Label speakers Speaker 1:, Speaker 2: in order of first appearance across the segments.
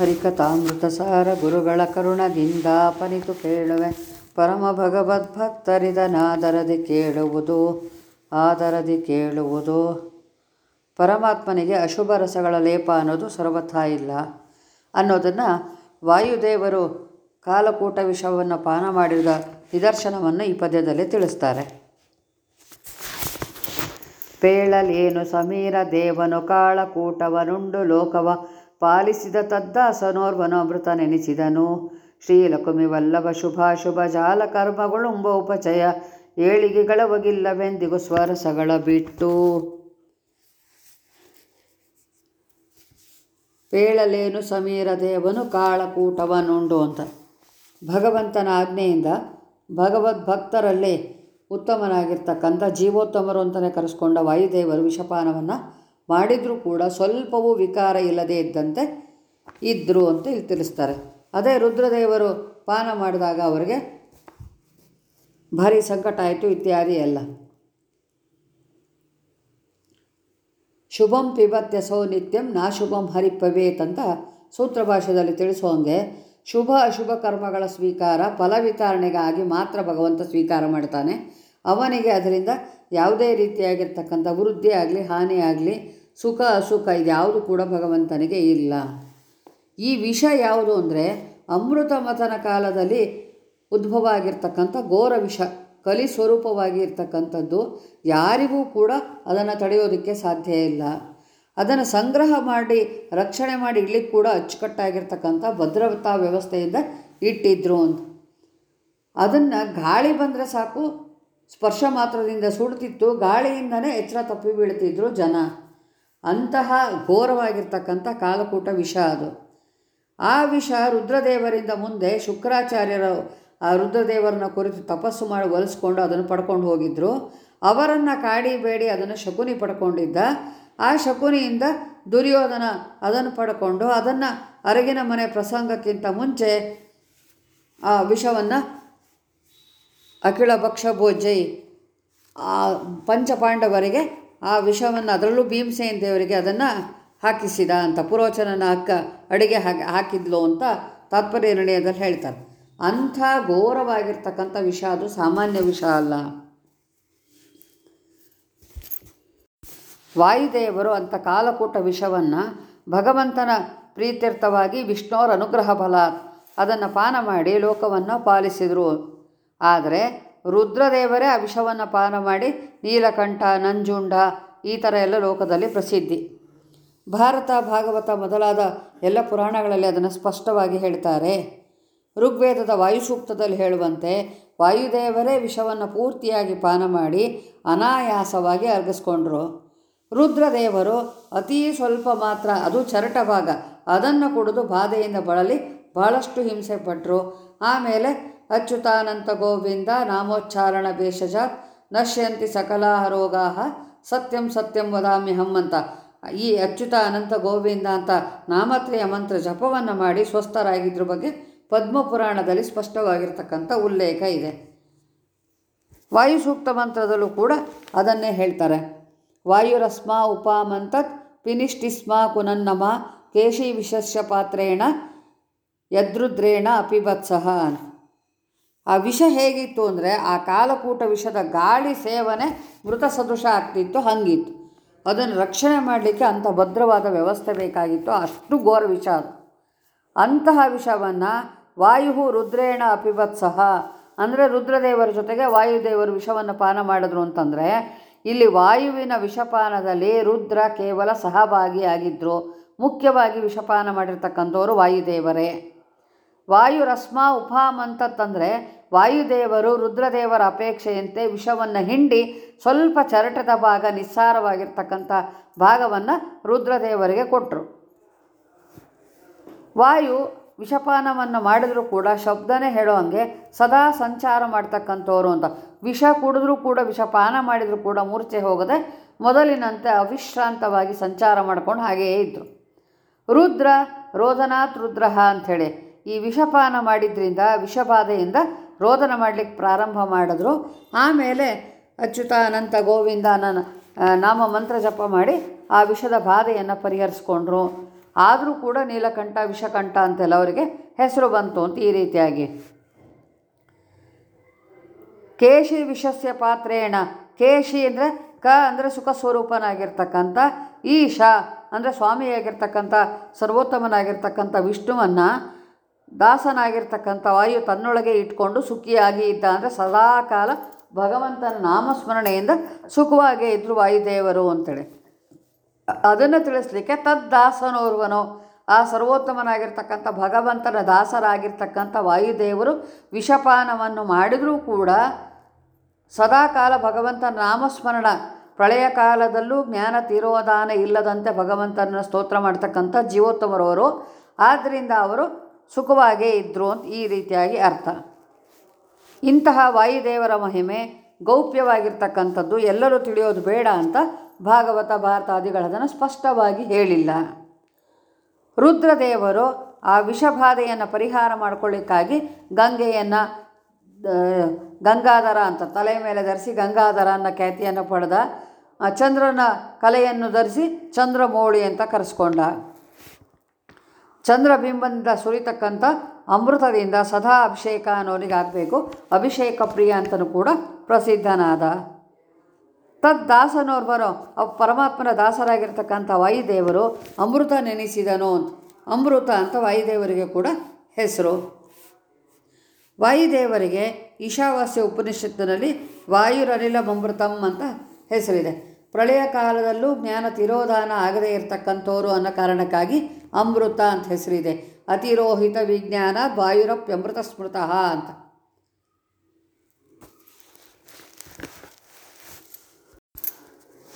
Speaker 1: ಹರಿಕಥಾಮೃತ ಸಾರ ಗುರುಗಳ ಕರುಣದಿಂದ ಕೇಳುವೆ. ಪರಮ ಭಗವದ್ಭಕ್ತರಿದನಾದರದಿ ಕೇಳುವುದು, ಆದರದಿ ಕೇಳುವುದು. ಪರಮಾತ್ಮನಿಗೆ ಅಶುಭ ರಸಗಳ ಲೇಪ ಅನ್ನೋದು ಸರ್ವಥಾ ಇಲ್ಲ. ಅನ್ನೋದನ್ನು ವಾಯುದೇವರು ಕಾಲಕೂಟ ವಿಷವನ್ನು ಪಾನ ಮಾಡಿದ ನಿದರ್ಶನವನ್ನು ಈ ಪದ್ಯದಲ್ಲಿ ತಿಳಿಸ್ತಾರೆ. ಪೇಳಲೇನು ಸಮೀರ ದೇವನು ಕಾಳಕೂಟವನುಂಡು ಲೋಕವ ಪಾಲಿಸಿದ ತದ್ದಾಸನೋರ್ವನೋಮೃತ ನೆನೆಸಿದನು ಶ್ರೀಲಕುಮಿ ವಲ್ಲಭ ಶುಭಾಶುಭ ಜಾಲ ಕರ್ಮಗಳುಂಬ ಉಪಚಯ ಏಳಿಗೆಗಳ ಬಗಿಲ್ಲವೆಂದಿಗೂ ಸ್ವರಸಗಳ ಬಿಟ್ಟು. ಪೇಳಲೇನು ಸಮೀರ ದೇವನು ಕಾಳಕೂಟವನುಂಡು ಅಂತ. ಭಗವಂತನ ಆಜ್ಞೆಯಿಂದ ಭಗವದ್ಭಕ್ತರಲ್ಲೇ ಉತ್ತಮನಾಗಿರ್ತಕ್ಕಂಥ ಜೀವೋತ್ತಮರು ಅಂತಲೇ ಕರೆಸ್ಕೊಂಡ ವಾಯುದೇವರು ವಿಷಪಾನವನ್ನು ಮಾಡಿದರೂ ಕೂಡ ಸ್ವಲ್ಪವೂ ವಿಕಾರ ಇಲ್ಲದೇ ಇದ್ದಂತೆ ಇದ್ದರು ಅಂತ ಇಲ್ಲಿ ತಿಳಿಸ್ತಾರೆ. ಅದೇ ರುದ್ರದೇವರು ಪಾನ ಮಾಡಿದಾಗ ಅವರಿಗೆ ಭಾರಿ ಸಂಕಟ ಆಯಿತು, ಇತ್ಯಾದಿ ಎಲ್ಲ. ಶುಭಂ ಪಿಬತ್ಯಸೋ ನಿತ್ಯಂ ನಾಶುಭಂ ಹರಿಪವೇತ್ ಅಂತ ಸೂತ್ರ ಭಾಷೆಯಲ್ಲಿ ತಿಳಿಸೋಂಗೆ ಶುಭ ಅಶುಭ ಕರ್ಮಗಳ ಸ್ವೀಕಾರ ಫಲ ವಿತರಣೆಗಾಗಿ ಮಾತ್ರ ಭಗವಂತ ಸ್ವೀಕಾರ ಮಾಡ್ತಾನೆ. ಅವನಿಗೆ ಅದರಿಂದ ಯಾವುದೇ ರೀತಿಯಾಗಿರ್ತಕ್ಕಂಥ ವೃದ್ಧಿ ಆಗಲಿ ಹಾನಿ ಆಗಲಿ ಸುಖ ಅಸುಖ ಇದ್ಯಾವುದು ಕೂಡ ಭಗವಂತನಿಗೆ ಇಲ್ಲ. ಈ ವಿಷ ಯಾವುದು ಅಂದರೆ ಅಮೃತ ಮತನ ಕಾಲದಲ್ಲಿ ಉದ್ಭವ ಆಗಿರ್ತಕ್ಕಂಥ ಘೋರ ವಿಷ, ಕಲಿ ಸ್ವರೂಪವಾಗಿ ಇರ್ತಕ್ಕಂಥದ್ದು ಯಾರಿಗೂ ಕೂಡ ಅದನ್ನು ತಡೆಯೋದಕ್ಕೆ ಸಾಧ್ಯ ಇಲ್ಲ. ಅದನ್ನು ಸಂಗ್ರಹ ಮಾಡಿ, ರಕ್ಷಣೆ ಮಾಡಿ ಇಡ್ಲಿಕ್ಕೆ ಕೂಡ ಅಚ್ಚುಕಟ್ಟಾಗಿರ್ತಕ್ಕಂಥ ಭದ್ರತಾ ವ್ಯವಸ್ಥೆಯಿಂದ ಇಟ್ಟಿದ್ರು ಅಂತ. ಅದನ್ನು ಗಾಳಿ ಬಂದರೆ ಸಾಕು, ಸ್ಪರ್ಶ ಮಾತ್ರದಿಂದ ಸುಡ್ತಿತ್ತು, ಗಾಳಿಯಿಂದನೇ ಎಚ್ಚರ ತಪ್ಪಿ ಬೀಳ್ತಿದ್ರು ಜನ. ಅಂತಹ ಘೋರವಾಗಿರ್ತಕ್ಕಂಥ ಕಾಲಕೂಟ ವಿಷ ಅದು. ಆ ವಿಷ ರುದ್ರದೇವರಿಂದ ಮುಂದೆ ಶುಕ್ರಾಚಾರ್ಯರು, ಆ ರುದ್ರದೇವರನ್ನ ಕುರಿತು ತಪಸ್ಸು ಮಾಡಿ ಒಲಿಸ್ಕೊಂಡು ಅದನ್ನು ಪಡ್ಕೊಂಡು ಹೋಗಿದ್ದರು ಅವರನ್ನು ಕಾಡಿ ಬೇಡಿ ಅದನ್ನು ಶಕುನಿ ಪಡ್ಕೊಂಡಿದ್ದ. ಆ ಶಕುನಿಯಿಂದ ದುರ್ಯೋಧನ ಅದನ್ನು ಪಡ್ಕೊಂಡು ಅದನ್ನು ಅರಗಿನ ಮನೆ ಪ್ರಸಂಗಕ್ಕಿಂತ ಮುಂಚೆ ಆ ವಿಷವನ್ನು ಅಖಿಳ ಭಕ್ಷ ಭೋಜೈ ಆ ಪಂಚಪಾಂಡವರಿಗೆ ಆ ವಿಷವನ್ನು ಅದರಲ್ಲೂ ಭೀಮಸೇನ ದೇವರಿಗೆ ಅದನ್ನು ಹಾಕಿಸಿದ ಅಂತ ಪುರೋಚನನ ಅಕ್ಕ ಅಡಿಗೆ ಹಾಕಿ ಹಾಕಿದ್ಲು ಅಂತ ತಾತ್ಪರ್ಯ ನಿರ್ಣಯದಲ್ಲಿ ಹೇಳ್ತಾರೆ. ಅಂಥ ಘೋರವಾಗಿರ್ತಕ್ಕಂಥ ವಿಷ ಅದು ಸಾಮಾನ್ಯ ವಿಷ ಅಲ್ಲ. ವಾಯುದೇವರು ಅಂಥ ಕಾಲಕೂಟ ವಿಷವನ್ನು ಭಗವಂತನ ಪ್ರೀತ್ಯರ್ಥವಾಗಿ ವಿಷ್ಣುವರ ಅನುಗ್ರಹ ಫಲ ಅದನ್ನು ಪಾನ ಮಾಡಿ ಲೋಕವನ್ನು ಪಾಲಿಸಿದರು. ಆದರೆ ರುದ್ರದೇವರೇ ಆ ವಿಷವನ್ನು ಪಾನ ಮಾಡಿ ನೀಲಕಂಠ, ನಂಜುಂಡ ಈ ಥರ ಎಲ್ಲ ಲೋಕದಲ್ಲಿ ಪ್ರಸಿದ್ಧಿ. ಭಾರತ, ಭಾಗವತ ಮೊದಲಾದ ಎಲ್ಲ ಪುರಾಣಗಳಲ್ಲಿ ಅದನ್ನು ಸ್ಪಷ್ಟವಾಗಿ ಹೇಳ್ತಾರೆ. ಋಗ್ವೇದದ ವಾಯುಸೂಕ್ತದಲ್ಲಿ ಹೇಳುವಂತೆ ವಾಯುದೇವರೇ ವಿಷವನ್ನು ಪೂರ್ತಿಯಾಗಿ ಪಾನ ಮಾಡಿ ಅನಾಯಾಸವಾಗಿ ಅರ್ಗಿಸ್ಕೊಂಡ್ರು. ರುದ್ರದೇವರು ಅತೀ ಸ್ವಲ್ಪ ಮಾತ್ರ, ಅದು ಚರಟ ಭಾಗ, ಅದನ್ನು ಕುಡಿದು ಬಾಧೆಯಿಂದ ಬಳಲಿ, ಬಹಳಷ್ಟು ಹಿಂಸೆ ಪಟ್ಟರು ಆಮೇಲೆ ಅಚ್ಯುತಾನಂತ ಗೋವಿಂದ ನಾಮೋಚ್ಚಾರಣ ಭೇಷಜಾತ್, ನಶ್ಯಂತಿ ಸಕಲಾಹ ರೋಗಾ ಸತ್ಯಂ ಸತ್ಯಂ ವದಾಮ್ಯಹಂ ಅಂತ. ಈ ಅಚ್ಯುತ ಅನಂತ ಗೋವಿಂದ ಅಂತ ನಾಮತ್ರಯ ಮಂತ್ರ ಜಪವನ್ನು ಮಾಡಿ ಸ್ವಸ್ಥರಾಗಿದ್ದರ ಬಗ್ಗೆ ಪದ್ಮಪುರಾಣದಲ್ಲಿ ಸ್ಪಷ್ಟವಾಗಿರ್ತಕ್ಕಂಥ ಉಲ್ಲೇಖ ಇದೆ. ವಾಯುಸೂಕ್ತ ಮಂತ್ರದಲ್ಲೂ ಕೂಡ ಅದನ್ನೇ ಹೇಳ್ತಾರೆ. ವಾಯುರಸ್ಮ ಉಪಾಮಂತತ್ ಪಿನಿಷ್ಟಿಸ್ಮ ಕುನನ್ನಮ ಕೇಶಿ ವಿಶಸ್ಯ ಪಾತ್ರೇಣ ಯದೃದ್ರೇಣ ಅಪಿಬತ್ಸಹ ಆ ವಿಷ ಹೇಗಿತ್ತು ಅಂದರೆ ಆ ಕಾಲಕೂಟ ವಿಷದ ಗಾಳಿ ಸೇವನೆ ಮೃತ ಸದೃಶ ಆಗ್ತಿತ್ತು, ಹಂಗಿತ್ತು. ಅದನ್ನು ರಕ್ಷಣೆ ಮಾಡಲಿಕ್ಕೆ ಅಂಥ ಭದ್ರವಾದ ವ್ಯವಸ್ಥೆ ಬೇಕಾಗಿತ್ತು, ಅಷ್ಟು ಘೋರ ವಿಷ ಅದು. ಅಂತಹ ವಿಷವನ್ನು ವಾಯು ರುದ್ರೇಣ ಅಪಿಬತ್ಸಹ ಅಂದರೆ ರುದ್ರದೇವರ ಜೊತೆಗೆ ವಾಯುದೇವರು ವಿಷವನ್ನು ಪಾನ ಮಾಡಿದ್ರು ಅಂತಂದರೆ, ಇಲ್ಲಿ ವಾಯುವಿನ ವಿಷಪಾನದಲ್ಲಿ ರುದ್ರ ಕೇವಲ ಸಹಭಾಗಿಯಾಗಿದ್ದರು ಮುಖ್ಯವಾಗಿ ವಿಷಪಾನ ಮಾಡಿರ್ತಕ್ಕಂಥವರು ವಾಯುದೇವರೇ. ವಾಯು ರಸ್ಮ ಉಪಾಮಂತತ್ತಂದರೆ ವಾಯುದೇವರು ರುದ್ರದೇವರ ಅಪೇಕ್ಷೆಯಂತೆ ವಿಷವನ್ನು ಹಿಂಡಿ ಸ್ವಲ್ಪ ಚರಟದ ಭಾಗ ನಿಸ್ಸಾರವಾಗಿರ್ತಕ್ಕಂಥ ಭಾಗವನ್ನು ರುದ್ರದೇವರಿಗೆ ಕೊಟ್ಟರು ವಾಯು ವಿಷಪಾನವನ್ನು ಮಾಡಿದರೂ ಕೂಡ ಶಬ್ದನೇ ಹೇಳೋ ಹಾಗೆ ಸದಾ ಸಂಚಾರ ಮಾಡ್ತಕ್ಕಂಥವ್ರು ಅಂತ. ವಿಷ ಕುಡಿದ್ರೂ ಕೂಡ ವಿಷಪಾನ ಮಾಡಿದರೂ ಕೂಡ ಮೂರ್ಛೆ ಹೋಗದೆ ಮೊದಲಿನಂತೆ ಅವಿಶ್ರಾಂತವಾಗಿ ಸಂಚಾರ ಮಾಡಿಕೊಂಡು ಹಾಗೆಯೇ ಇದ್ದರು ರುದ್ರ ರೋದನಾಥ್ ರುದ್ರಹ ಅಂಥೇಳಿ ಈ ವಿಷಪಾನ ಮಾಡಿದ್ರಿಂದ ವಿಷಬಾಧೆಯಿಂದ ರೋದನ ಮಾಡಲಿಕ್ಕೆ ಪ್ರಾರಂಭ ಮಾಡಿದ್ರು. ಆಮೇಲೆ ಅಚ್ಯುತ ಅನಂತ ಗೋವಿಂದ ನಾಮ ಮಂತ್ರ ಜಪ ಮಾಡಿ ಆ ವಿಷದ ಬಾಧೆಯನ್ನು ಪರಿಹರಿಸ್ಕೊಂಡ್ರು. ಆದರೂ ಕೂಡ ನೀಲಕಂಠ, ವಿಷಕಂಠ ಅಂತೆಲ್ಲ ಅವರಿಗೆ ಹೆಸರು ಬಂತು ಅಂತ ಈ ರೀತಿಯಾಗಿ. ಕೇಶಿ ವಿಷಸ್ಯ ಪಾತ್ರೇಣ. ಕೇಶಿ ಅಂದರೆ ಕ ಅಂದರೆ ಸುಖ ಸ್ವರೂಪನಾಗಿರ್ತಕ್ಕಂಥ ಈಶ ಅಂದರೆ ಸ್ವಾಮಿಯಾಗಿರ್ತಕ್ಕಂಥ, ಸರ್ವೋತ್ತಮನಾಗಿರ್ತಕ್ಕಂಥ ವಿಷ್ಣುವನ್ನು ದಾಸನಾಗಿರ್ತಕ್ಕಂಥ ವಾಯು ತನ್ನೊಳಗೆ ಇಟ್ಕೊಂಡು ಸುಖಿಯಾಗಿ ಇದ್ದ ಅಂದರೆ ಸದಾಕಾಲ ಭಗವಂತನ ನಾಮಸ್ಮರಣೆಯಿಂದ ಸುಖವಾಗೇ ಇದ್ದರು ವಾಯುದೇವರು ಅಂತೇಳಿ. ಅದನ್ನು ತಿಳಿಸ್ಲಿಕ್ಕೆ ತದ್ದಾಸನೋರ್ವನೋ. ಆ ಸರ್ವೋತ್ತಮನಾಗಿರ್ತಕ್ಕಂಥ ಭಗವಂತನ ದಾಸರಾಗಿರ್ತಕ್ಕಂಥ ವಾಯುದೇವರು ವಿಷಪಾನವನ್ನು ಮಾಡಿದರೂ ಕೂಡ ಸದಾಕಾಲ ಭಗವಂತನ ನಾಮಸ್ಮರಣ. ಪ್ರಳಯ ಕಾಲದಲ್ಲೂ ಜ್ಞಾನ ತಿರೋದಾನ ಇಲ್ಲದಂತೆ ಭಗವಂತನ ಸ್ತೋತ್ರ ಮಾಡ್ತಕ್ಕಂಥ ಜೀವೋತ್ತಮರವರು. ಆದ್ದರಿಂದ ಅವರು ಸುಖವಾಗೇ ಇದ್ದರು ಅಂತ ಈ ರೀತಿಯಾಗಿ ಅರ್ಥ. ಇಂತಹ ವಾಯುದೇವರ ಮಹಿಮೆ ಗೌಪ್ಯವಾಗಿರ್ತಕ್ಕಂಥದ್ದು ಎಲ್ಲರೂ ತಿಳಿಯೋದು ಬೇಡ ಅಂತ ಭಾಗವತ ಭಾರತಾದಿಗಳದನ್ನು ಸ್ಪಷ್ಟವಾಗಿ ಹೇಳಿಲ್ಲ. ರುದ್ರದೇವರು ಆ ವಿಷಬಾಧೆಯನ್ನು ಪರಿಹಾರ ಮಾಡಿಕೊಳ್ಳಿಕ್ಕಾಗಿ ಗಂಗೆಯನ್ನು ಗಂಗಾಧರ ಅಂತ ತಲೆ ಮೇಲೆ ಧರಿಸಿ ಗಂಗಾಧರ ಅನ್ನೋ ಖ್ಯಾತಿಯನ್ನು ಪಡೆದ ಚಂದ್ರನ ಕಲೆಯನ್ನು ಧರಿಸಿ ಚಂದ್ರಮೌಳಿ ಅಂತ ಕರೆಸ್ಕೊಂಡ. ಚಂದ್ರಬಿಂಬದಿಂದ ಸುರಿತಕ್ಕಂಥ ಅಮೃತದಿಂದ ಸದಾ ಅಭಿಷೇಕ ಅನ್ನೋರಿಗಾಗಬೇಕು. ಅಭಿಷೇಕ ಪ್ರಿಯ ಅಂತಲೂ ಕೂಡ ಪ್ರಸಿದ್ಧನಾದ ತದ್ದಾಸನೋರ್ವನು ಪರಮಾತ್ಮನ ದಾಸರಾಗಿರ್ತಕ್ಕಂಥ ವಾಯುದೇವರು ಅಮೃತ ನೆನೆಸಿದನು ಅಮೃತ ಅಂತ ವಾಯುದೇವರಿಗೆ ಕೂಡ ಹೆಸರು. ವಾಯುದೇವರಿಗೆ ಈಶಾವಾಸ್ಯ ಉಪನಿಷತ್ತಿನಲ್ಲಿ ವಾಯುರನಿಲ ಅಮೃತಂ ಅಂತ ಹೆಸರಿದೆ. ಪ್ರಳಯ ಕಾಲದಲ್ಲೂ ಜ್ಞಾನ ತಿರೋಧಾನ ಆಗದೇ ಇರತಕ್ಕಂಥವರು ಅನ್ನೋ ಕಾರಣಕ್ಕಾಗಿ ಅಮೃತ ಅಂತ ಹೆಸರಿದೆ. ಅತಿರೋಹಿತ ವಿಜ್ಞಾನ ಬಾಯೂರಪ್ ಅಮೃತ ಸ್ಮೃತ ಅಂತ.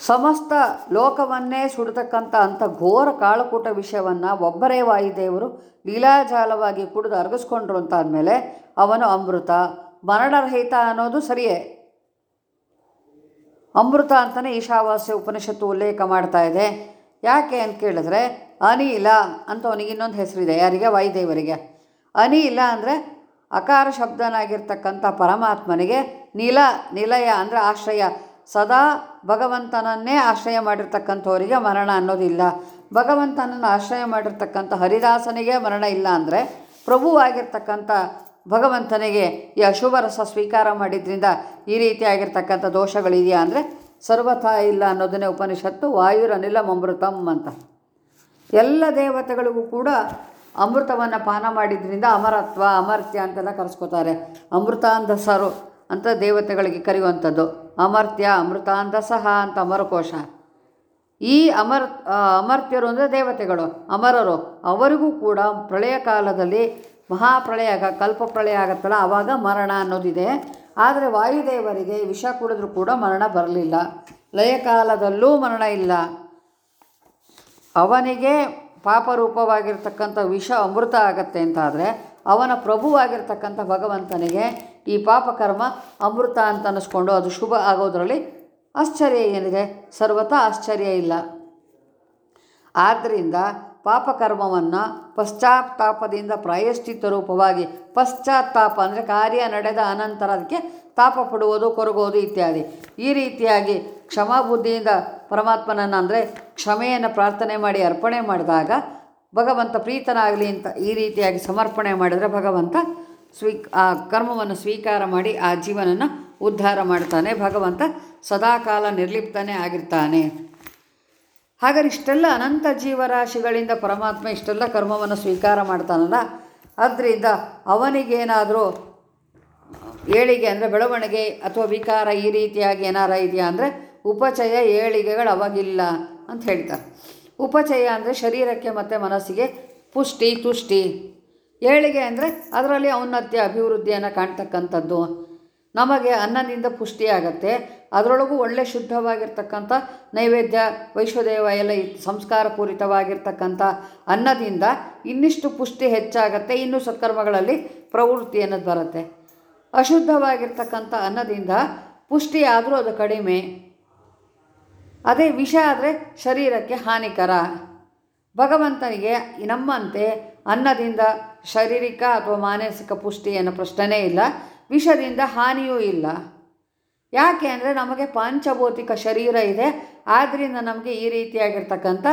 Speaker 1: ಸಮಸ್ತ ಲೋಕವನ್ನೇ ಸುಡತಕ್ಕಂಥ ಅಂಥ ಘೋರ ಕಾಳುಕೂಟ ವಿಷಯವನ್ನು ಒಬ್ಬರೇ ವಾಯುದೇವರು ಲೀಲಾಜಾಲವಾಗಿ ಕುಡಿದು ಅರಗಿಸ್ಕೊಂಡ್ರು ಅಂತ ಅಂದಮೇಲೆ ಅವನು ಅಮೃತ. ಮರಣರಹಿತ ಅನ್ನೋದು ಸರಿಯೇ. ಅಮೃತ ಅಂತಲೇ ಈಶಾವಾಸ್ಯ ಉಪನಿಷತ್ತು ಉಲ್ಲೇಖ ಮಾಡ್ತಾ ಇದೆ. ಯಾಕೆ ಅಂತ ಕೇಳಿದ್ರೆ ಅನಿಲ ಅಂತ ಅವನಿಗೆ ಇನ್ನೊಂದು ಹೆಸರಿದೆ. ಯಾರಿಗೆ? ವಾಯುದೇವರಿಗೆ. ಅನಿಲ ಅಂದರೆ ಅಕಾರ ಶಬ್ದನಾಗಿರ್ತಕ್ಕಂಥ ಪರಮಾತ್ಮನಿಗೆ ನೀಲ, ನಿಲಯ ಅಂದರೆ ಆಶ್ರಯ. ಸದಾ ಭಗವಂತನನ್ನೇ ಆಶ್ರಯ ಮಾಡಿರ್ತಕ್ಕಂಥವರಿಗೆ ಮರಣ ಅನ್ನೋದಿಲ್ಲ. ಭಗವಂತನನ್ನು ಆಶ್ರಯ ಮಾಡಿರ್ತಕ್ಕಂಥ ಹರಿದಾಸನಿಗೆ ಮರಣ ಇಲ್ಲ ಅಂದರೆ ಪ್ರಭುವಾಗಿರ್ತಕ್ಕಂಥ ಭಗವಂತನಿಗೆ ಈ ಅಶುಭ ರಸ ಸ್ವೀಕಾರ ಮಾಡಿದ್ರಿಂದ ಈ ರೀತಿಯಾಗಿರ್ತಕ್ಕಂಥ ದೋಷಗಳಿದೆಯಾ ಅಂದರೆ ಸರ್ವಥ ಇಲ್ಲ ಅನ್ನೋದನ್ನೇ ಉಪನಿಷತ್ತು ವಾಯುರನಿಲ ಮಮೃತಂ ಅಂತ. ಎಲ್ಲ ದೇವತೆಗಳಿಗೂ ಕೂಡ ಅಮೃತವನ್ನು ಪಾನ ಮಾಡಿದ್ರಿಂದ ಅಮರತ್ವ, ಅಮರ್ತ್ಯ ಅಂತೆಲ್ಲ ಕರೆಸ್ಕೋತಾರೆ. ಅಮೃತಾಂಧಸರು ಅಂತ ದೇವತೆಗಳಿಗೆ ಕರೆಯುವಂಥದ್ದು. ಅಮರ್ತ್ಯ ಅಮೃತಾಂಧಸಹ ಅಂತ ಅಮರಕೋಶ. ಈ ಅಮರ್ ಅಮರ್ತ್ಯರು ಅಂದರೆ ದೇವತೆಗಳು, ಅಮರರು. ಅವರಿಗೂ ಕೂಡ ಪ್ರಳಯ ಕಾಲದಲ್ಲಿ ಮಹಾಪ್ರಳಯ ಕಲ್ಪ ಪ್ರಳಯ ಆಗುತ್ತಲ್ಲ ಆವಾಗ ಮರಣ ಅನ್ನೋದಿದೆ. ಆದರೆ ವಾಯುದೇವರಿಗೆ ವಿಷ ಕುಡಿದ್ರೂ ಕೂಡ ಮರಣ ಬರಲಿಲ್ಲ. ಲಯಕಾಲದಲ್ಲೂ ಮರಣ ಇಲ್ಲ. ಅವನಿಗೆ ಪಾಪರೂಪವಾಗಿರ್ತಕ್ಕಂಥ ವಿಷ ಅಮೃತ ಆಗತ್ತೆ ಅಂತಾದರೆ ಅವನ ಪ್ರಭುವಾಗಿರ್ತಕ್ಕಂಥ ಭಗವಂತನಿಗೆ ಈ ಪಾಪಕರ್ಮ ಅಮೃತ ಅಂತ ಅನ್ನಿಸ್ಕೊಂಡು ಅದು ಶುಭ ಆಗೋದರಲ್ಲಿ ಆಶ್ಚರ್ಯ ಏನಿದೆ? ಸರ್ವತಾ ಆಶ್ಚರ್ಯ ಇಲ್ಲ. ಆದ್ದರಿಂದ ಪಾಪಕರ್ಮವನ್ನು ಪಶ್ಚಾತ್ತಾಪದಿಂದ ಪ್ರಾಯಶ್ಚಿತ್ತ ರೂಪವಾಗಿ ಪಶ್ಚಾತ್ತಾಪ ಅಂದರೆ ಕಾರ್ಯ ನಡೆದ ಅನಂತರ ಅದಕ್ಕೆ ತಾಪ ಪಡುವುದು ಕೊರಗೋದು ಇತ್ಯಾದಿ. ಈ ರೀತಿಯಾಗಿ ಕ್ಷಮಾಬುದ್ಧಿಯಿಂದ ಪರಮಾತ್ಮನನ್ನು ಅಂದರೆ ಕ್ಷಮೆಯನ್ನು ಪ್ರಾರ್ಥನೆ ಮಾಡಿ, ಅರ್ಪಣೆ ಮಾಡಿದಾಗ ಭಗವಂತ ಪ್ರೀತನಾಗಲಿ ಅಂತ ಈ ರೀತಿಯಾಗಿ ಸಮರ್ಪಣೆ ಮಾಡಿದರೆ ಭಗವಂತ ಸ್ವೀ ಆ ಕರ್ಮವನ್ನು ಸ್ವೀಕಾರ ಮಾಡಿ ಆ ಜೀವನನ್ನು ಉದ್ಧಾರ ಮಾಡ್ತಾನೆ. ಭಗವಂತ ಸದಾಕಾಲ ನಿರ್ಲಿಪ್ತನೇ ಆಗಿರ್ತಾನೆ. ಹಾಗಾದ್ರೆ ಇಷ್ಟೆಲ್ಲ ಅನಂತ ಜೀವರಾಶಿಗಳಿಂದ ಪರಮಾತ್ಮ ಇಷ್ಟೆಲ್ಲ ಕರ್ಮವನ್ನು ಸ್ವೀಕಾರ ಮಾಡ್ತಾನಲ್ಲ, ಅದರಿಂದ ಅವನಿಗೇನಾದರೂ ಏಳಿಗೆ ಅಂದರೆ ಬೆಳವಣಿಗೆ ಅಥವಾ ವಿಕಾರ ಈ ರೀತಿಯಾಗಿ ಏನಾರ ಇದೆಯಾ ಅಂದರೆ ಉಪಚಯ ಏಳಿಗೆಗಳು ಅವಾಗಿಲ್ಲ ಅಂತ ಹೇಳ್ತಾರೆ. ಉಪಚಯ ಅಂದರೆ ಶರೀರಕ್ಕೆ ಮತ್ತು ಮನಸ್ಸಿಗೆ ಪುಷ್ಟಿ, ತುಷ್ಟಿ. ಏಳಿಗೆ ಅಂದರೆ ಅದರಲ್ಲಿ ಔನ್ನತ್ಯ, ಅಭಿವೃದ್ಧಿಯನ್ನು ಕಾಣ್ತಕ್ಕಂಥದ್ದು. ನಮಗೆ ಅನ್ನದಿಂದ ಪುಷ್ಟಿಯಾಗತ್ತೆ ಅದರೊಳಗೂ ಒಳ್ಳೆ ಶುದ್ಧವಾಗಿರ್ತಕ್ಕಂಥ ನೈವೇದ್ಯ, ವೈಶ್ವದೇವ ಎಲ್ಲ ಈ ಸಂಸ್ಕಾರ ಪೂರಿತವಾಗಿರ್ತಕ್ಕಂಥ ಅನ್ನದಿಂದ ಇನ್ನಿಷ್ಟು ಪುಷ್ಟಿ ಹೆಚ್ಚಾಗತ್ತೆ. ಇನ್ನೂ ಸತ್ಕರ್ಮಗಳಲ್ಲಿ ಪ್ರವೃತ್ತಿ ಅನ್ನೋದು ಬರುತ್ತೆ. ಅಶುದ್ಧವಾಗಿರ್ತಕ್ಕಂಥ ಅನ್ನದಿಂದ ಪುಷ್ಟಿ ಆದರೂ ಅದು ಕಡಿಮೆ. ಅದೇ ವಿಷ ಆದರೆ ಶರೀರಕ್ಕೆ ಹಾನಿಕರ. ಭಗವಂತನಿಗೆ ನಮ್ಮಂತೆ ಅನ್ನದಿಂದ ಶಾರೀರಿಕ ಅಥವಾ ಮಾನಸಿಕ ಪುಷ್ಟಿ ಅನ್ನೋ ಪ್ರಶ್ನೆನೇ ಇಲ್ಲ. ವಿಷದಿಂದ ಹಾನಿಯೂ ಇಲ್ಲ. ಯಾಕೆ ಅಂದರೆ ನಮಗೆ ಪಾಂಚಭೌತಿಕ ಶರೀರ ಇದೆ. ಆದ್ದರಿಂದ ನಮಗೆ ಈ ರೀತಿಯಾಗಿರ್ತಕ್ಕಂಥ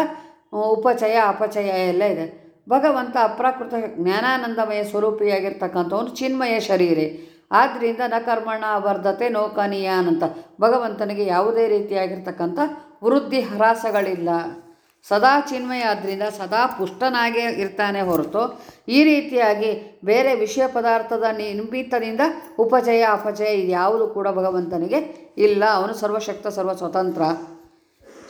Speaker 1: ಉಪಚಯ, ಅಪಚಯ ಎಲ್ಲ ಇದೆ. ಭಗವಂತ ಅಪ್ರಾಕೃತ ಜ್ಞಾನಾನಂದಮಯ ಸ್ವರೂಪಿಯಾಗಿರ್ತಕ್ಕಂಥವನು ಚಿನ್ಮಯ ಶರೀರೆ. ಆದ್ದರಿಂದ ನ ಕರ್ಮಣ ವರ್ಧತೆ ನೋಕನೀಯಾನಂತ ಅಂತ. ಭಗವಂತನಿಗೆ ಯಾವುದೇ ರೀತಿಯಾಗಿರ್ತಕ್ಕಂಥ ವೃದ್ಧಿ ಹರಾಸಗಳಿಲ್ಲ. ಸದಾ ಚಿನ್ಮಯ ಆದ್ದರಿಂದ ಸದಾ ಪುಷ್ಟನಾಗೇ ಇರ್ತಾನೆ ಹೊರತು ಈ ರೀತಿಯಾಗಿ ಬೇರೆ ವಿಷಯ ಪದಾರ್ಥದ ನಿಂಬಿತದಿಂದ ಉಪಜಯ ಅಪಜಯ ಇದು ಕೂಡ ಭಗವಂತನಿಗೆ ಇಲ್ಲ. ಅವನು ಸರ್ವಶಕ್ತ ಸರ್ವ ಸ್ವತಂತ್ರ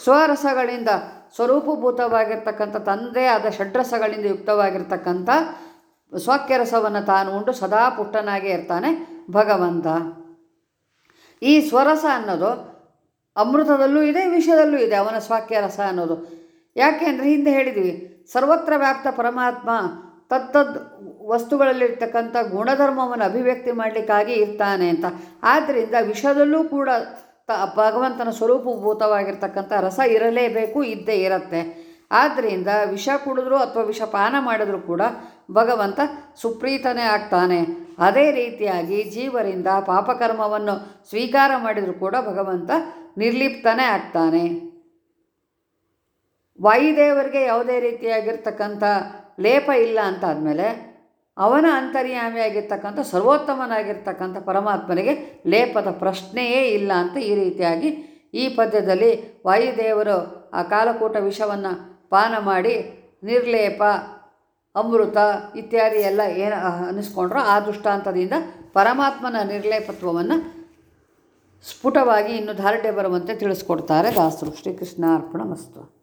Speaker 1: ಸ್ವರಸಗಳಿಂದ ಸ್ವರೂಪಭೂತವಾಗಿರ್ತಕ್ಕಂಥ ತಂದೆ ಆದ ಷಡ್ರಸಗಳಿಂದ ಯುಕ್ತವಾಗಿರ್ತಕ್ಕಂಥ ಸ್ವಕ್ಯ ರಸವನ್ನು ತಾನು ಉಂಡು ಸದಾ ಪುಟ್ಟನಾಗೇ ಇರ್ತಾನೆ ಭಗವಂತ. ಈ ಸ್ವರಸ ಅನ್ನೋದು ಅಮೃತದಲ್ಲೂ ಇದೆ, ವಿಷದಲ್ಲೂ ಇದೆ ಅವನ ಸ್ವಾಕ್ಯ ರಸ ಅನ್ನೋದು. ಯಾಕೆ ಅಂದರೆ ಹಿಂದೆ ಹೇಳಿದ್ವಿ, ಸರ್ವತ್ರ ವ್ಯಾಪ್ತ ಪರಮಾತ್ಮ ತತ್ತದ್ ವಸ್ತುಗಳಲ್ಲಿರ್ತಕ್ಕಂಥ ಗುಣಧರ್ಮವನ್ನು ಅಭಿವ್ಯಕ್ತಿ ಮಾಡಲಿಕ್ಕಾಗಿ ಇರ್ತಾನೆ ಅಂತ. ಆದ್ದರಿಂದ ವಿಷದಲ್ಲೂ ಕೂಡ ತ ಭಗವಂತನ ಸ್ವರೂಪಭೂತವಾಗಿರ್ತಕ್ಕಂಥ ರಸ ಇರಲೇಬೇಕು, ಇದ್ದೇ ಇರುತ್ತೆ. ಆದ್ದರಿಂದ ವಿಷ ಕುಡಿದ್ರು ಅಥವಾ ವಿಷ ಪಾನ ಮಾಡಿದ್ರು ಕೂಡ ಭಗವಂತ ಸುಪ್ರೀತನೇ ಆಗ್ತಾನೆ. ಅದೇ ರೀತಿಯಾಗಿ ಜೀವರಿಂದ ಪಾಪಕರ್ಮವನ್ನು ಸ್ವೀಕಾರ ಮಾಡಿದರೂ ಕೂಡ ಭಗವಂತ ನಿರ್ಲಿಪ್ತನೇ ಆಗ್ತಾನೆ. ವಾಯುದೇವರಿಗೆ ಯಾವುದೇ ರೀತಿಯಾಗಿರ್ತಕ್ಕಂಥ ಲೇಪ ಇಲ್ಲ ಅಂತ ಆದಮೇಲೆ ಅವನ ಅಂತರ್ಯಾಮಿಯಾಗಿರ್ತಕ್ಕಂಥ ಸರ್ವೋತ್ತಮನಾಗಿರ್ತಕ್ಕಂಥ ಪರಮಾತ್ಮನಿಗೆ ಲೇಪದ ಪ್ರಶ್ನೆಯೇ ಇಲ್ಲ ಅಂತ ಈ ರೀತಿಯಾಗಿ ಈ ಪದ್ಯದಲ್ಲಿ ವಾಯುದೇವರು ಆ ಕಾಲಕೂಟ ವಿಷವನ್ನು ಪಾನ ಮಾಡಿ ನಿರ್ಲೇಪ, ಅಮೃತ ಇತ್ಯಾದಿ ಎಲ್ಲ ಏನು ಅನ್ನಿಸ್ಕೊಂಡ್ರೋ ಆ ದೃಷ್ಟಾಂತದಿಂದ ಪರಮಾತ್ಮನ ನಿರ್ಲೇಪತ್ವವನ್ನು ಸ್ಫುಟವಾಗಿ ಇನ್ನು ಧಾರಡೆ ಬರುವಂತೆ ತಿಳಿಸ್ಕೊಡ್ತಾರೆ ದಾಸರು. ಶ್ರೀಕೃಷ್ಣ ಅರ್ಪಣ ಮಸ್ತು